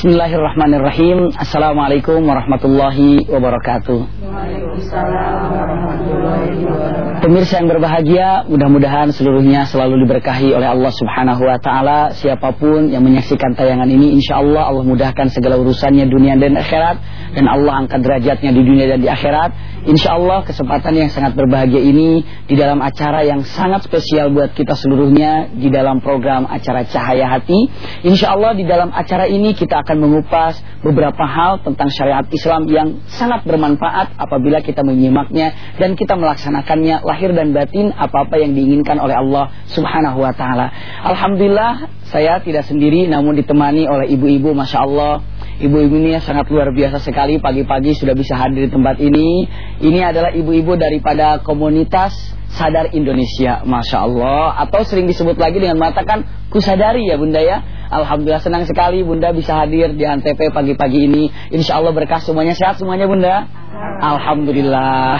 Bismillahirrahmanirrahim. Assalamualaikum warahmatullahi wabarakatuh. Pemirsa yang berbahagia, mudah-mudahan seluruhnya selalu diberkahi oleh Allah Subhanahu wa taala. Siapa pun yang menyaksikan tayangan ini, insya Allah Allah mudahkan segala urusannya dunia dan akhirat dan Allah angkat derajatnya di dunia dan di akhirat. Insya Allah kesempatan yang sangat berbahagia ini di dalam acara yang sangat spesial buat kita seluruhnya di dalam program acara Cahaya Hati. Insya Allah di dalam acara ini kita akan mengupas beberapa hal tentang syariat Islam yang sangat bermanfaat apabila kita menyimaknya dan kita melaksanakannya lahir dan batin apa-apa yang diinginkan oleh Allah Subhanahu wa taala. Alhamdulillah saya tidak sendiri namun ditemani oleh ibu-ibu Masya Allah Ibu-ibu ini sangat luar biasa sekali Pagi-pagi sudah bisa hadir di tempat ini Ini adalah ibu-ibu daripada komunitas Sadar Indonesia Masya Allah. Atau sering disebut lagi dengan mengatakan Kusadari ya bunda ya. Alhamdulillah senang sekali bunda bisa hadir di Antv pagi-pagi ini. Insya Allah berkah semuanya. Sehat semuanya bunda? Alhamdulillah.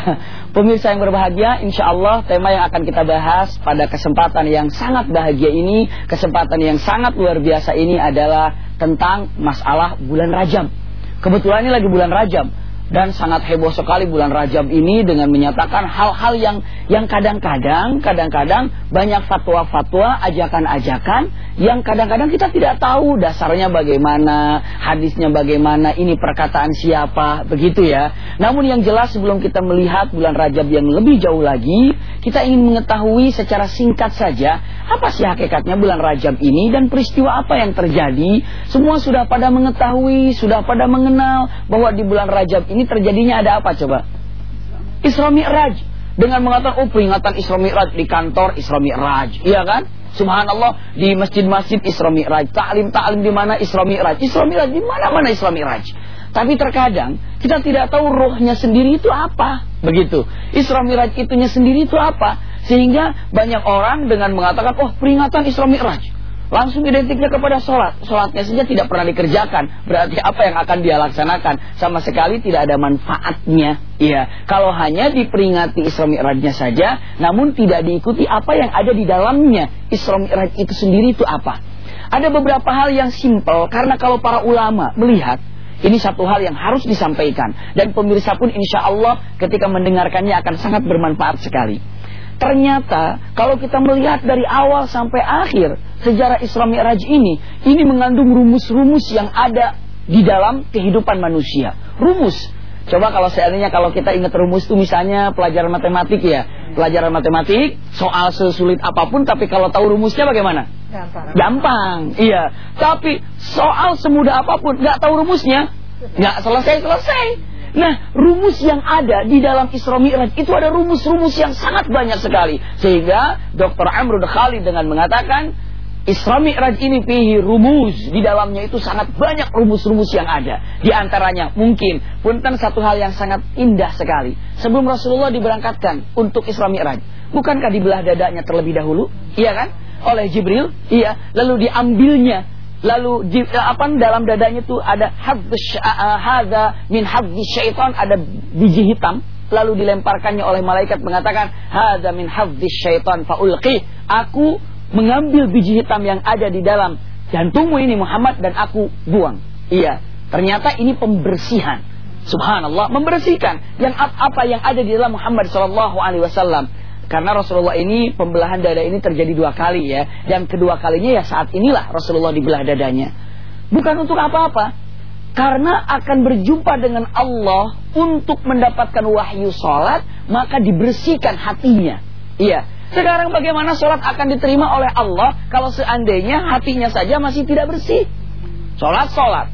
Pemirsa yang berbahagia Insya Allah tema yang akan kita bahas Pada kesempatan yang sangat bahagia ini Kesempatan yang sangat luar biasa ini adalah Tentang masalah bulan Rajab. Kebetulan ini lagi bulan Rajab dan sangat heboh sekali bulan Rajab ini dengan menyatakan hal-hal yang yang kadang-kadang kadang-kadang banyak fatwa-fatwa, ajakan-ajakan yang kadang-kadang kita tidak tahu dasarnya bagaimana, hadisnya bagaimana, ini perkataan siapa, begitu ya. Namun yang jelas sebelum kita melihat bulan Rajab yang lebih jauh lagi, kita ingin mengetahui secara singkat saja apa sih hakikatnya bulan Rajab ini dan peristiwa apa yang terjadi. Semua sudah pada mengetahui, sudah pada mengenal bahwa di bulan Rajab ini ini terjadinya ada apa coba? Isra Mi'raj. Dengan mengatakan, oh peringatan Isra Mi'raj di kantor Isra Mi'raj. Iya kan? Subhanallah di masjid-masjid Isra Mi'raj. Ta'lim-ta'lim di mana Isra Mi'raj. Isra Mi'raj di mana-mana Isra Mi'raj. Tapi terkadang kita tidak tahu rohnya sendiri itu apa. Begitu. Isra Mi'raj itunya sendiri itu apa. Sehingga banyak orang dengan mengatakan, oh peringatan Isra Mi'raj langsung identiknya kepada sholat. Sholatnya saja tidak pernah dikerjakan. Berarti apa yang akan dia laksanakan? Sama sekali tidak ada manfaatnya. Iya, kalau hanya diperingati Isra Mi'rajnya saja, namun tidak diikuti apa yang ada di dalamnya. Isra Mi'raj itu sendiri itu apa? Ada beberapa hal yang simpel, karena kalau para ulama melihat, ini satu hal yang harus disampaikan. Dan pemirsa pun insya Allah ketika mendengarkannya akan sangat bermanfaat sekali. Ternyata kalau kita melihat dari awal sampai akhir sejarah Isra Mi'raj ini, ini mengandung rumus-rumus yang ada di dalam kehidupan manusia. Rumus. Coba kalau seandainya kalau kita ingat rumus itu misalnya pelajaran matematik ya. Pelajaran matematik, soal sesulit apa pun tapi kalau tahu rumusnya bagaimana? Gampang. Gampang. Iya. Tapi soal semudah apa pun nggak tahu rumusnya, nggak selesai-selesai. Nah, rumus yang ada di dalam Isra Mi'raj itu ada rumus-rumus yang sangat banyak sekali. Sehingga Dr. Amrul Khalid dengan mengatakan Isra Mi'raj ini pihi rumus di dalamnya itu sangat banyak rumus-rumus yang ada. Di antaranya mungkin punten satu hal yang sangat indah sekali. Sebelum Rasulullah diberangkatkan untuk Isra Mi'raj, bukankah dibelah dadanya terlebih dahulu? Iya kan? Oleh Jibril, iya. Lalu diambilnya Lalu di, eh, apa dalam dadanya itu ada hadza min hadzi syaitan ada biji hitam. Lalu dilemparkannya oleh malaikat mengatakan hadza min hadzi syaitan faulqi aku mengambil biji hitam yang ada di dalam jantungmu ini Muhammad dan aku buang. Iya ternyata ini pembersihan. Subhanallah membersihkan. Yang apa yang ada di dalam Muhammad sallallahu alaihi wasallam karena Rasulullah ini pembelahan dada ini terjadi dua kali ya. Dan kedua kalinya ya saat inilah Rasulullah dibelah dadanya. Bukan untuk apa-apa. Karena akan berjumpa dengan Allah untuk mendapatkan wahyu sholat, maka dibersihkan hatinya. Iya. Sekarang bagaimana sholat akan diterima oleh Allah kalau seandainya hatinya saja masih tidak bersih? Sholat, sholat.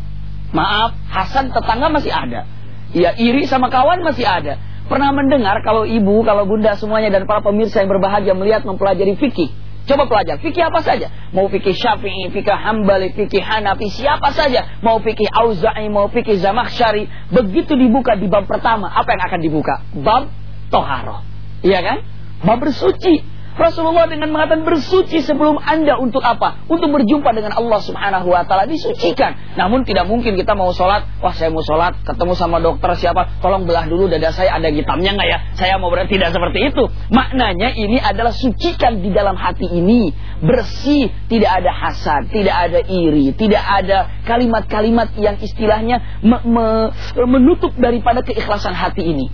Maaf, Hasan tetangga masih ada. Iya, iri sama kawan masih ada. Pernah mendengar kalau ibu, kalau bunda semuanya dan para pemirsa yang berbahagia melihat mempelajari fikih. Coba pelajar, fikih apa saja. Mau fikih syafi'i, fikih hambali, fikih hanafi, siapa saja. Mau fikih auza'i, mau fikih zamakhsyari. Begitu dibuka di bab pertama, apa yang akan dibuka? Bab toharoh. Iya kan? Bab bersuci. Rasulullah dengan mengatakan bersuci sebelum Anda untuk apa? Untuk berjumpa dengan Allah Subhanahu wa taala disucikan. Namun tidak mungkin kita mau sholat, wah saya mau sholat, ketemu sama dokter siapa, tolong belah dulu dada saya ada hitamnya nggak ya? Saya mau berarti tidak seperti itu. Maknanya ini adalah sucikan di dalam hati ini, bersih, tidak ada hasad, tidak ada iri, tidak ada kalimat-kalimat yang istilahnya me me menutup daripada keikhlasan hati ini.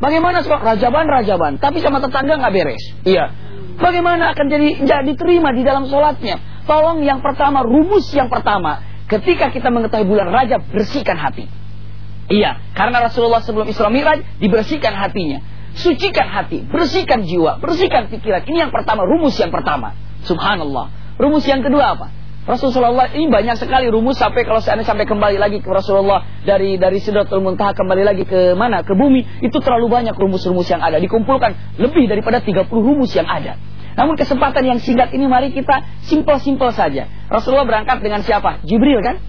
Bagaimana soal rajaban-rajaban, tapi sama tetangga nggak beres. Iya, Bagaimana akan jadi jadi diterima di dalam sholatnya? Tolong yang pertama, rumus yang pertama. Ketika kita mengetahui bulan Rajab, bersihkan hati. Iya, karena Rasulullah sebelum Isra Miraj dibersihkan hatinya. Sucikan hati, bersihkan jiwa, bersihkan pikiran. Ini yang pertama, rumus yang pertama. Subhanallah. Rumus yang kedua apa? Rasulullah ini banyak sekali rumus sampai kalau saya sampai kembali lagi ke Rasulullah dari dari Sidratul Muntaha kembali lagi ke mana ke bumi itu terlalu banyak rumus-rumus yang ada dikumpulkan lebih daripada 30 rumus yang ada. Namun kesempatan yang singkat ini mari kita simpel-simpel saja. Rasulullah berangkat dengan siapa? Jibril kan?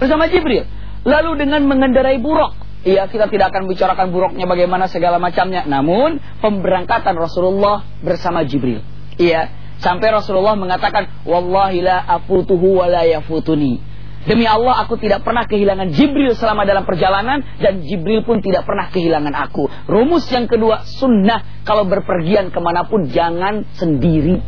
Bersama Jibril. Lalu dengan mengendarai buruk. Iya, kita tidak akan bicarakan buruknya bagaimana segala macamnya. Namun pemberangkatan Rasulullah bersama Jibril. Iya, Sampai Rasulullah mengatakan, Wallahi la afutuhu wa la yafutuni. Demi Allah aku tidak pernah kehilangan Jibril selama dalam perjalanan dan Jibril pun tidak pernah kehilangan aku. Rumus yang kedua, sunnah kalau berpergian ke mana pun jangan sendiri.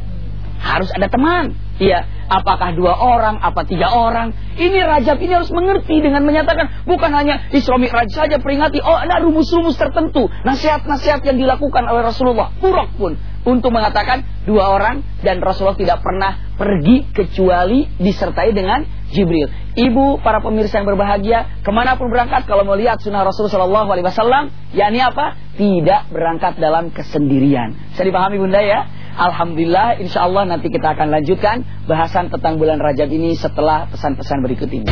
Harus ada teman. Iya, apakah dua orang, apa tiga orang. Ini Rajab ini harus mengerti dengan menyatakan bukan hanya Isra Mi'raj saja peringati. Oh, ada rumus-rumus tertentu, nasihat-nasihat yang dilakukan oleh Rasulullah. Buruk pun untuk mengatakan dua orang dan Rasulullah tidak pernah pergi kecuali disertai dengan Jibril. Ibu para pemirsa yang berbahagia, ke mana pun berangkat kalau mau lihat sunnah Rasulullah Shallallahu Alaihi Wasallam, yakni apa? Tidak berangkat dalam kesendirian. Saya dipahami bunda ya? Alhamdulillah, insya Allah nanti kita akan lanjutkan bahasan tentang bulan Rajab ini setelah pesan-pesan berikut ini.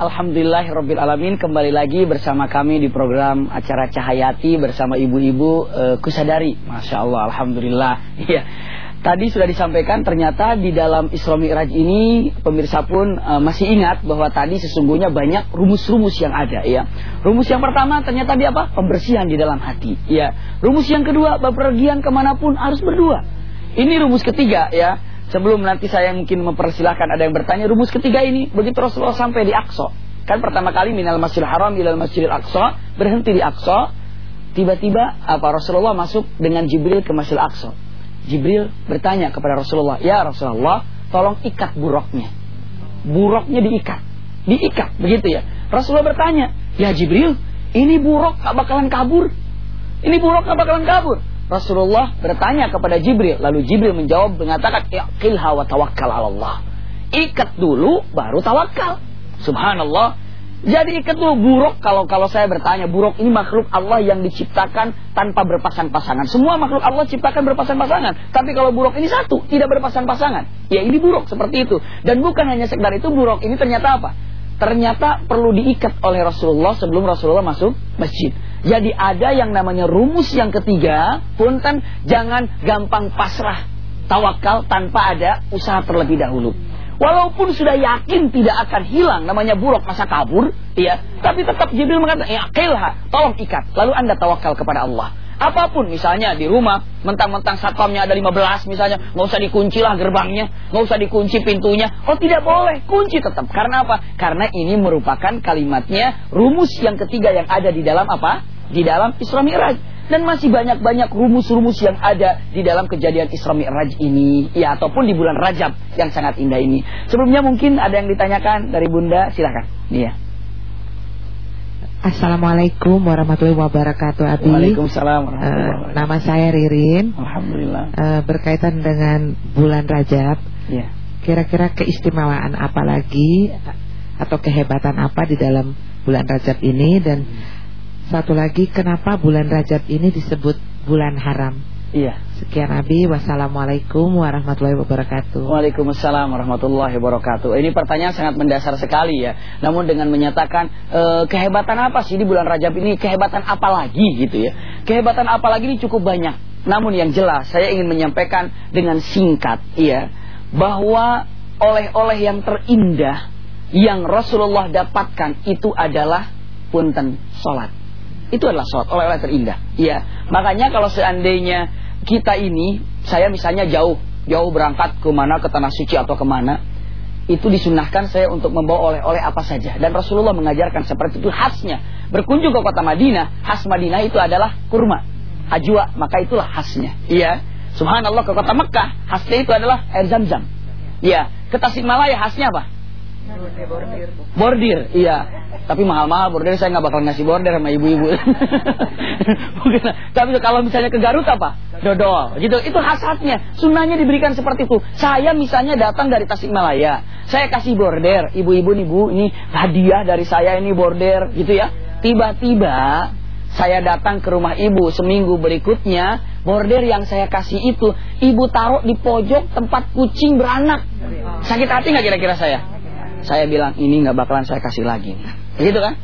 Alhamdulillah Rabbil Alamin kembali lagi bersama kami di program acara Cahayati bersama ibu-ibu uh, Kusadari. Masya Allah, Alhamdulillah. Iya. Tadi sudah disampaikan ternyata di dalam Isra Mi'raj ini pemirsa pun uh, masih ingat bahwa tadi sesungguhnya banyak rumus-rumus yang ada ya. Rumus yang pertama ternyata dia apa? Pembersihan di dalam hati ya. Rumus yang kedua bepergian ke mana pun harus berdua. Ini rumus ketiga ya. Sebelum nanti saya mungkin mempersilahkan ada yang bertanya rumus ketiga ini begitu Rasulullah sampai di Aqsa. Kan pertama kali minal Masjidil Haram ilal Masjidil Aqsa, berhenti di Aqsa. Tiba-tiba apa Rasulullah masuk dengan Jibril ke Masjidil Aqsa. Jibril bertanya kepada Rasulullah, "Ya Rasulullah, tolong ikat buruknya." Buruknya diikat. Diikat, begitu ya. Rasulullah bertanya, "Ya Jibril, ini buruk gak bakalan kabur?" Ini buruk gak bakalan kabur. Rasulullah bertanya kepada Jibril, lalu Jibril menjawab mengatakan, "Iqilha wa tawakkal Allah." Ikat dulu baru tawakal. Subhanallah. Jadi ikat buruk kalau kalau saya bertanya buruk ini makhluk Allah yang diciptakan tanpa berpasang-pasangan. Semua makhluk Allah ciptakan berpasang-pasangan. Tapi kalau buruk ini satu, tidak berpasang-pasangan. Ya ini buruk seperti itu. Dan bukan hanya sekedar itu buruk ini ternyata apa? Ternyata perlu diikat oleh Rasulullah sebelum Rasulullah masuk masjid. Jadi ada yang namanya rumus yang ketiga, punten jangan gampang pasrah tawakal tanpa ada usaha terlebih dahulu. Walaupun sudah yakin tidak akan hilang namanya buruk masa kabur, ya, tapi tetap Jibril mengatakan, "Ya, qilha, tolong ikat." Lalu Anda tawakal kepada Allah. Apa pun misalnya di rumah, mentang-mentang satpamnya ada 15 misalnya, nggak usah dikunci lah gerbangnya, nggak usah dikunci pintunya. Oh tidak boleh, kunci tetap. Karena apa? Karena ini merupakan kalimatnya rumus yang ketiga yang ada di dalam apa? Di dalam Isra Mi'raj dan masih banyak-banyak rumus-rumus yang ada di dalam kejadian Isra Mi'raj ini ya ataupun di bulan Rajab yang sangat indah ini. Sebelumnya mungkin ada yang ditanyakan dari Bunda, silakan. Iya. Assalamualaikum warahmatullahi wabarakatuh Abi Waalaikumsalam warahmatullahi wabarakatuh. Uh, Nama saya Ririn Alhamdulillah uh, Berkaitan dengan bulan Rajab Iya Kira-kira keistimewaan apa lagi Atau kehebatan apa di dalam bulan Rajab ini Dan satu lagi, kenapa bulan Rajab ini disebut bulan haram? Iya. Sekian Abi, wassalamualaikum warahmatullahi wabarakatuh. Waalaikumsalam warahmatullahi wabarakatuh. Ini pertanyaan sangat mendasar sekali ya. Namun dengan menyatakan e, kehebatan apa sih di bulan Rajab ini? Kehebatan apa lagi gitu ya? Kehebatan apa lagi ini cukup banyak. Namun yang jelas saya ingin menyampaikan dengan singkat ya bahwa oleh-oleh yang terindah yang Rasulullah dapatkan itu adalah punten salat. Itu adalah sholat oleh-oleh terindah. Ya, makanya kalau seandainya kita ini, saya misalnya jauh, jauh berangkat ke mana, ke tanah suci atau ke mana, itu disunahkan saya untuk membawa oleh-oleh apa saja. Dan Rasulullah mengajarkan seperti itu khasnya. Berkunjung ke kota Madinah, khas Madinah itu adalah kurma. Ajwa, maka itulah khasnya. Iya. Subhanallah ke kota Mekah, khasnya itu adalah air zam-zam. Iya. Ke Tasikmalaya khasnya apa? Bordir. Iya. Tapi mahal-mahal bordir saya nggak bakal ngasih bordir sama ibu-ibu. Tapi kalau misalnya ke Garut apa? Dodol. Gitu. Itu khasatnya. Sunnahnya diberikan seperti itu. Saya misalnya datang dari Tasikmalaya. Saya kasih bordir. Ibu-ibu nih Bu, ini hadiah dari saya ini bordir gitu ya. Tiba-tiba saya datang ke rumah ibu seminggu berikutnya, bordir yang saya kasih itu, ibu taruh di pojok tempat kucing beranak. Sakit hati nggak kira-kira saya? Saya bilang ini nggak bakalan saya kasih lagi. Gitu kan?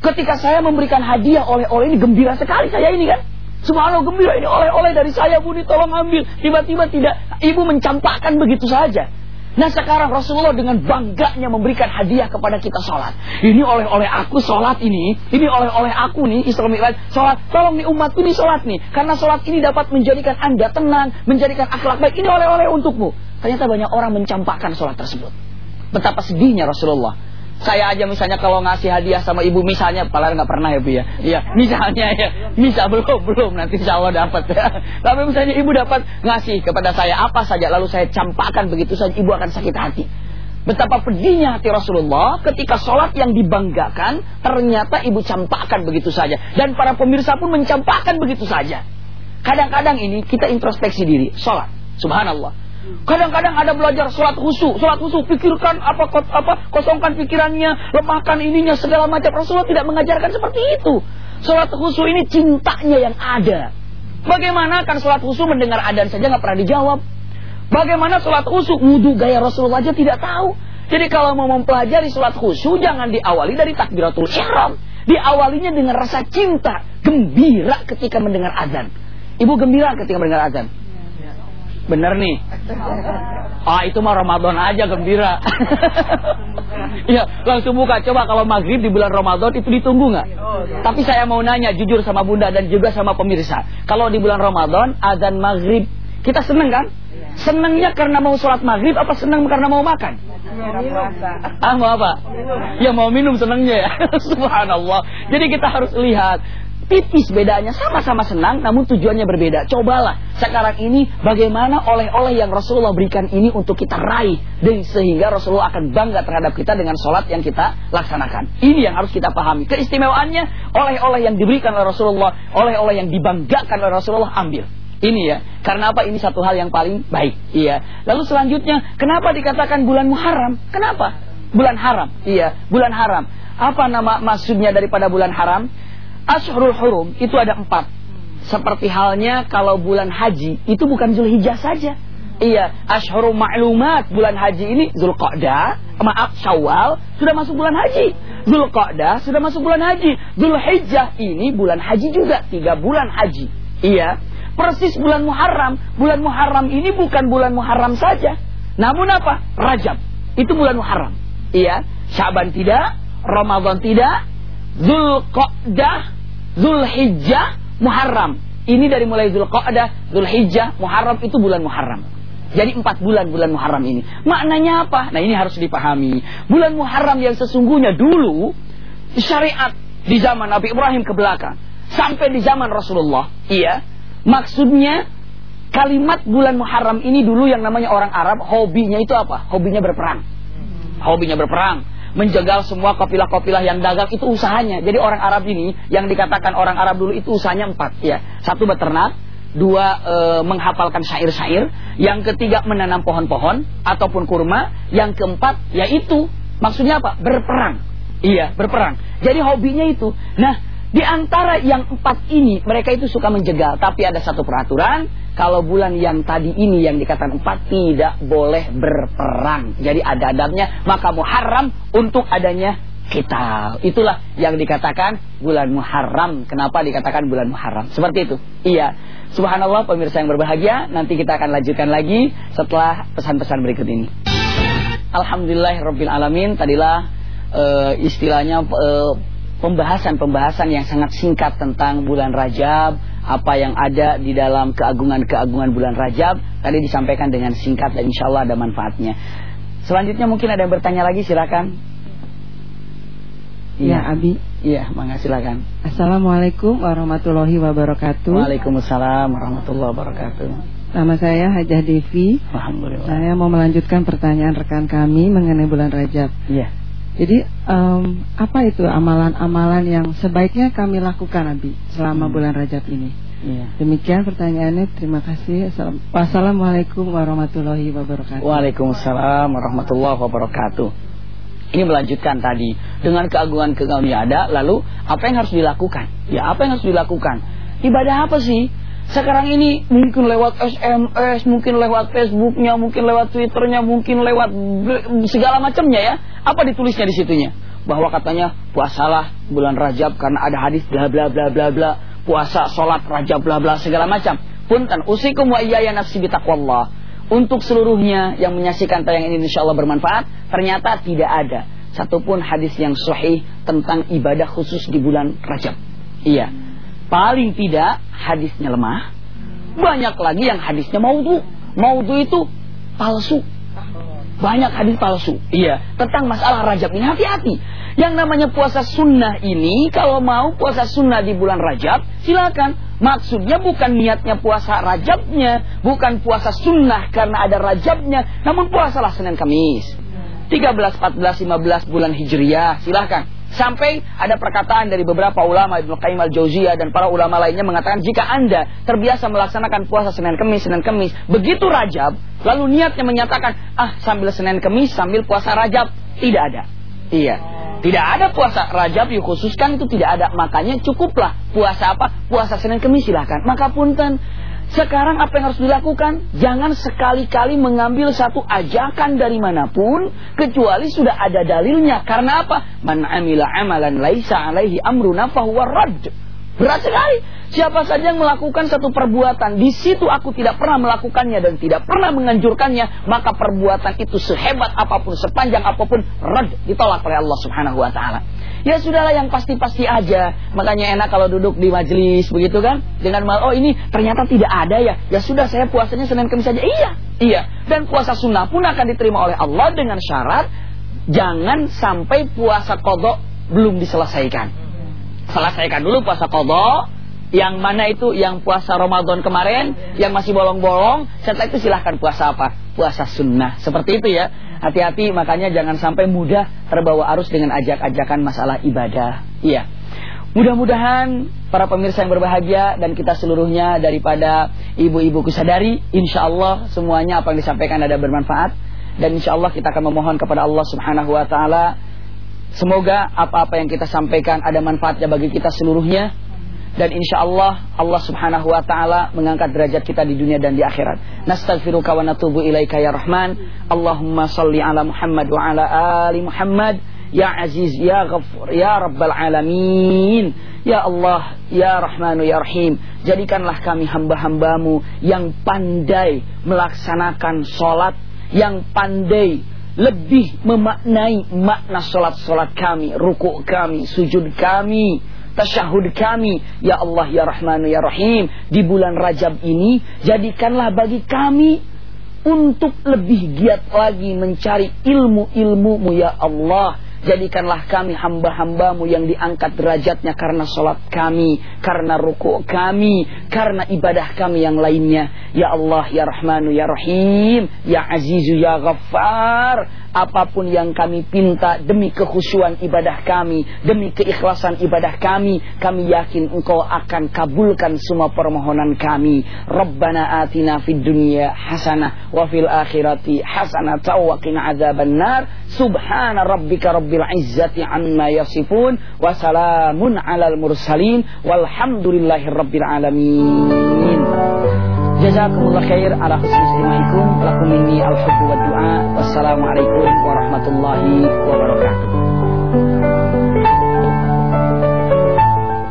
Ketika saya memberikan hadiah oleh-oleh ini gembira sekali saya ini kan. Subhanallah gembira ini oleh-oleh dari saya Bu tolong ambil. Tiba-tiba tidak ibu mencampakkan begitu saja. Nah sekarang Rasulullah dengan bangganya memberikan hadiah kepada kita sholat. Ini oleh-oleh aku sholat ini. Ini oleh-oleh aku nih Isra Mi'raj sholat. Tolong nih umat ini sholat nih. Karena sholat ini dapat menjadikan anda tenang. Menjadikan akhlak baik. Ini oleh-oleh untukmu. Ternyata banyak orang mencampakkan sholat tersebut. Betapa sedihnya Rasulullah. Saya aja misalnya kalau ngasih hadiah sama ibu misalnya, padahal nggak pernah ya bu ya. Iya, misalnya ya, misal belum belum nanti insya Allah dapat ya. Tapi misalnya ibu dapat ngasih kepada saya apa saja, lalu saya campakkan begitu saja, ibu akan sakit hati. Betapa pedihnya hati Rasulullah ketika sholat yang dibanggakan ternyata ibu campakkan begitu saja. Dan para pemirsa pun mencampakkan begitu saja. Kadang-kadang ini kita introspeksi diri, sholat. Subhanallah. Kadang-kadang ada belajar sholat khusyuk, sholat khusyuk, pikirkan apa apa kosongkan pikirannya, lemahkan ininya segala macam. Rasulullah tidak mengajarkan seperti itu. Sholat khusyuk ini cintanya yang ada. Bagaimana kan sholat khusyuk mendengar adan saja nggak pernah dijawab? Bagaimana sholat khusyuk wudhu gaya Rasulullah aja tidak tahu? Jadi kalau mau mempelajari sholat khusyuk jangan diawali dari takbiratul ihram. Diawalinya dengan rasa cinta, gembira ketika mendengar adzan. Ibu gembira ketika mendengar adzan. Bener nih. Ah itu mah Ramadan aja gembira. Iya langsung buka. Coba kalau maghrib di bulan Ramadan itu ditunggu nggak? Tapi saya mau nanya jujur sama bunda dan juga sama pemirsa. Kalau di bulan Ramadan azan maghrib kita seneng kan? Senengnya karena mau sholat maghrib apa seneng karena mau makan? Ah mau apa? Ya mau minum senengnya ya. Subhanallah. Jadi kita harus lihat tipis bedanya. Sama-sama senang namun tujuannya berbeda. Cobalah sekarang ini bagaimana oleh-oleh yang Rasulullah berikan ini untuk kita raih. Sehingga Rasulullah akan bangga terhadap kita dengan sholat yang kita laksanakan. Ini yang harus kita pahami. Keistimewaannya oleh-oleh yang diberikan oleh Rasulullah oleh-oleh yang dibanggakan oleh Rasulullah ambil. Ini ya karena apa? Ini satu hal yang paling baik. Iya. Lalu selanjutnya kenapa dikatakan bulan Muharram? Kenapa? Bulan haram. Iya bulan haram. Apa nama maksudnya daripada bulan haram Ashurul Hurum itu ada empat. Seperti halnya kalau bulan haji itu bukan Zulhijjah saja. Iya, Ashurul Ma'lumat bulan haji ini Zulqa'dah, maaf Syawal sudah masuk bulan haji. Zulqa'dah sudah masuk bulan haji. Zulhijjah ini bulan haji juga, tiga bulan haji. Iya, persis bulan Muharram. Bulan Muharram ini bukan bulan Muharram saja. Namun apa? Rajab. Itu bulan Muharram. Iya, Syaban tidak, Ramadan tidak, Zulqa'dah Zulhijjah, Muharram. Ini dari mulai Zulqa'dah, Zulhijjah, Muharram itu bulan Muharram. Jadi empat bulan bulan Muharram ini. Maknanya apa? Nah ini harus dipahami. Bulan Muharram yang sesungguhnya dulu syariat di zaman Nabi Ibrahim ke belakang sampai di zaman Rasulullah. Iya. Maksudnya kalimat bulan Muharram ini dulu yang namanya orang Arab hobinya itu apa? Hobinya berperang. Hobinya berperang menjegal semua kafilah-kafilah yang dagang itu usahanya. Jadi orang Arab ini yang dikatakan orang Arab dulu itu usahanya empat ya. Satu beternak, dua e, menghafalkan syair-syair, yang ketiga menanam pohon-pohon ataupun kurma, yang keempat yaitu maksudnya apa? Berperang. Iya, berperang. Jadi hobinya itu. Nah, di antara yang empat ini mereka itu suka menjegal, tapi ada satu peraturan kalau bulan yang tadi ini yang dikatakan empat tidak boleh berperang. Jadi ada adabnya, maka muharram untuk adanya kita. Itulah yang dikatakan bulan Muharram. Kenapa dikatakan bulan Muharram? Seperti itu. Iya. Subhanallah pemirsa yang berbahagia, nanti kita akan lanjutkan lagi setelah pesan-pesan berikut ini. Alhamdulillah Rabbil Alamin. Tadilah uh, istilahnya uh, pembahasan-pembahasan yang sangat singkat tentang bulan Rajab, apa yang ada di dalam keagungan-keagungan bulan Rajab tadi disampaikan dengan singkat dan insya Allah ada manfaatnya. Selanjutnya mungkin ada yang bertanya lagi silakan. Iya, ya, Abi. Iya, mangga silakan. Assalamualaikum warahmatullahi wabarakatuh. Waalaikumsalam warahmatullahi wabarakatuh. Nama saya Hajah Devi. Alhamdulillah. Saya mau melanjutkan pertanyaan rekan kami mengenai bulan Rajab. Iya. Jadi um, apa itu amalan-amalan yang sebaiknya kami lakukan Abi selama hmm. bulan Rajab ini? Iya. Demikian pertanyaannya. Terima kasih. Wassalamualaikum warahmatullahi wabarakatuh. Waalaikumsalam warahmatullahi wabarakatuh. Ini melanjutkan tadi dengan keagungan-keagungan yang ada, lalu apa yang harus dilakukan? Ya, apa yang harus dilakukan? Ibadah apa sih? Sekarang ini mungkin lewat SMS, mungkin lewat Facebooknya, mungkin lewat Twitternya, mungkin lewat segala macamnya ya. Apa ditulisnya di situnya? Bahwa katanya puasalah bulan Rajab karena ada hadis bla bla bla bla bla puasa, sholat, rajab, bla bla segala macam. Punten, usikum wa iyaya nafsi bitaqwallah. Untuk seluruhnya yang menyaksikan tayangan ini insya Allah bermanfaat, ternyata tidak ada satupun hadis yang sahih tentang ibadah khusus di bulan Rajab. Iya. Paling tidak hadisnya lemah. Banyak lagi yang hadisnya maudhu. Maudhu itu palsu. Banyak hadis palsu. Iya, tentang masalah Rajab ini hati-hati. Yang namanya puasa sunnah ini kalau mau puasa sunnah di bulan Rajab silakan. Maksudnya bukan niatnya puasa Rajabnya, bukan puasa sunnah karena ada Rajabnya, namun puasalah Senin Kamis. 13, 14, 15 bulan Hijriah, silahkan. Sampai ada perkataan dari beberapa ulama Ibnu Qayyim al-Jauziyah dan para ulama lainnya mengatakan jika Anda terbiasa melaksanakan puasa Senin Kamis Senin Kamis, begitu Rajab, lalu niatnya menyatakan, "Ah, sambil Senin Kamis sambil puasa Rajab." Tidak ada. Iya. Tidak ada puasa Rajab dikhususkan itu tidak ada. Makanya cukuplah puasa apa? Puasa Senin Kemis silahkan. Maka punten. Sekarang apa yang harus dilakukan? Jangan sekali-kali mengambil satu ajakan dari mana pun kecuali sudah ada dalilnya. Karena apa? Man amila amalan laisa alaihi amruna fahuwa rad. Berat sekali. Siapa saja yang melakukan satu perbuatan, di situ aku tidak pernah melakukannya dan tidak pernah menganjurkannya, maka perbuatan itu sehebat apa pun, sepanjang apa pun, rad ditolak oleh Allah Subhanahu wa taala. Ya sudahlah yang pasti-pasti aja. Makanya enak kalau duduk di majelis begitu kan? Dengan mal oh ini ternyata tidak ada ya. Ya sudah saya puasanya Senin Kamis saja. Iya, iya. Dan puasa sunnah pun akan diterima oleh Allah dengan syarat jangan sampai puasa kodok belum diselesaikan. Selesaikan dulu puasa kodok yang mana itu yang puasa Ramadan kemarin yang masih bolong-bolong setelah itu silahkan puasa apa puasa sunnah seperti itu ya hati-hati makanya jangan sampai mudah terbawa arus dengan ajak-ajakan masalah ibadah. Iya. Mudah-mudahan para pemirsa yang berbahagia dan kita seluruhnya daripada ibu-ibu kusadari insya Allah semuanya apa yang disampaikan ada bermanfaat. Dan insya Allah kita akan memohon kepada Allah subhanahu wa ta'ala semoga apa-apa yang kita sampaikan ada manfaatnya bagi kita seluruhnya dan insya Allah Allah subhanahu wa ta'ala mengangkat derajat kita di dunia dan di akhirat. Nastaghfiruka wa natubu ilaika ya rahman. Allahumma salli ala Muhammad wa ala ali Muhammad. Ya aziz ya ghafur ya rabbal alamin. Ya Allah ya rahmanu ya rahim. Jadikanlah kami hamba-hambamu yang pandai melaksanakan sholat yang pandai lebih memaknai makna sholat-sholat kami, ruku kami, sujud kami, tasyahud kami. Ya Allah, Ya Rahman, Ya Rahim. Di bulan Rajab ini, jadikanlah bagi kami untuk lebih giat lagi mencari ilmu-ilmumu, Ya Allah Jadikanlah kami hamba-hambamu yang diangkat derajatnya karena sholat kami, karena ruku kami, karena ibadah kami yang lainnya. Ya Allah, Ya Rahmanu, Ya Rahim, Ya Azizu, Ya Ghaffar. Apa pun yang kami pinta demi kekhusyuan ibadah kami, demi keikhlasan ibadah kami, kami yakin engkau akan kabulkan semua permohonan kami. Rabbana atina fid dunya hasanah wa fil akhirati hasanah wa qina adzaban nar. Subhana rabbika rabbil rabbil izzati amma yasifun wa salamun alal mursalin walhamdulillahi rabbil alamin. Jazakumullah khair ala husni istimahikum lakum minni al-hubbu wa du'a. Wassalamualaikum warahmatullahi wabarakatuh